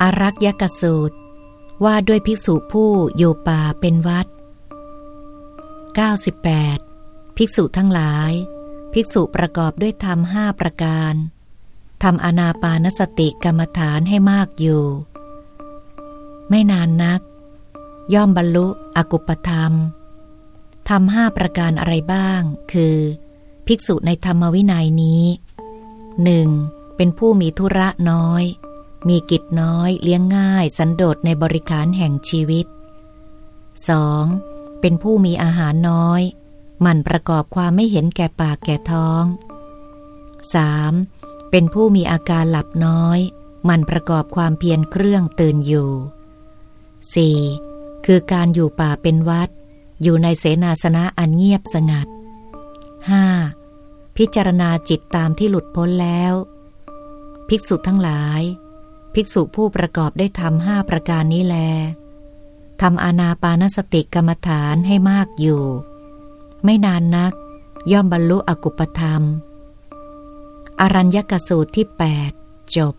อารักยกสูตร ว่าด้วยภิกษุผู้อยู่ป่าเป็นวัด 98 ภิกษุทั้งหลาย ภิกษุประกอบด้วยธรรมห้าประการทำอนาปานสติกรรมฐานให้มากอยู่ ไม่นานนัก ย่อมบรรลุอกุปธรรมทำห้าประการอะไรบ้าง คือ ภิกษุในธรรมวินัยนี้หนึ่งเป็นผู้มีธุระน้อย มีกิจน้อยเลี้ยงง่าย สันโดษในบริการแห่งชีวิต 2. เป็นผู้มีอาหารน้อย มันประกอบความไม่เห็นแก่ปากแก่ท้อง 3. เป็นผู้มีอาการหลับน้อย มันประกอบความเพียรเครื่องตื่นอยู่ 4. คือการอยู่ป่าเป็นวัด อยู่ในเสนาสนะอันเงียบสงัด 5. พิจารณาจิตตามที่หลุดพ้นแล้ว ภิกษุทั้งหลาย ภิกษุผู้ประกอบได้ทำห้าประการนี้แลทำอานาปานสติกรรมฐานให้มากอยู่ ไม่นานนัก ย่อมบรรลุอกุปธรรม อรัญญกสูตรที่ 8 จบ